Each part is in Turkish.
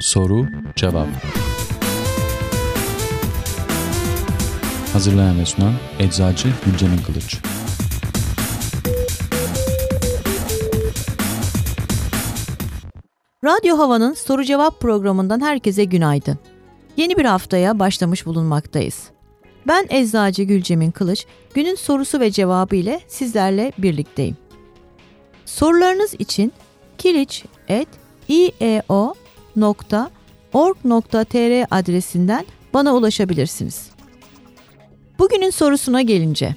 Soru Cevap Hazırlayan ve sunan Eczacı Gülcemin Kılıç Radyo Hava'nın soru cevap programından herkese günaydın. Yeni bir haftaya başlamış bulunmaktayız. Ben Eczacı Gülcemin Kılıç, günün sorusu ve cevabı ile sizlerle birlikteyim. Sorularınız için kiliç.ieo.org.tr adresinden bana ulaşabilirsiniz. Bugünün sorusuna gelince,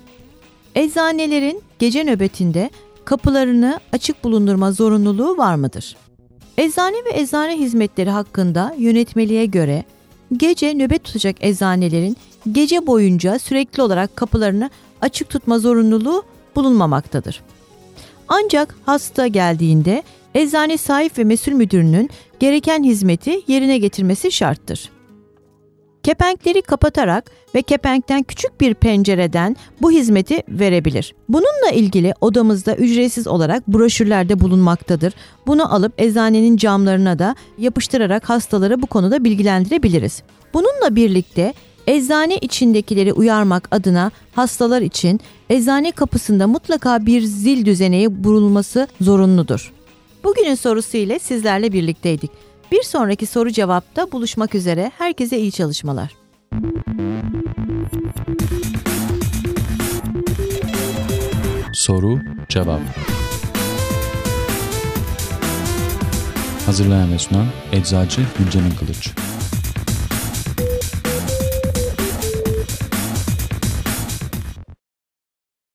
eczanelerin gece nöbetinde kapılarını açık bulundurma zorunluluğu var mıdır? Eczane ve eczane hizmetleri hakkında yönetmeliğe göre gece nöbet tutacak eczanelerin gece boyunca sürekli olarak kapılarını açık tutma zorunluluğu bulunmamaktadır. Ancak hasta geldiğinde eczane sahip ve mesul müdürünün gereken hizmeti yerine getirmesi şarttır. Kepenkleri kapatarak ve kepenkten küçük bir pencereden bu hizmeti verebilir. Bununla ilgili odamızda ücretsiz olarak broşürlerde bulunmaktadır. Bunu alıp eczanenin camlarına da yapıştırarak hastaları bu konuda bilgilendirebiliriz. Bununla birlikte eczane içindekileri uyarmak adına hastalar için eczane kapısında mutlaka bir zil düzeneği burulması zorunludur. Bugünün sorusu ile sizlerle birlikteydik. Bir sonraki soru cevapta buluşmak üzere. Herkese iyi çalışmalar. Soru Cevap Hazırlayan ve sunan Eczacı Gülcemin Kılıç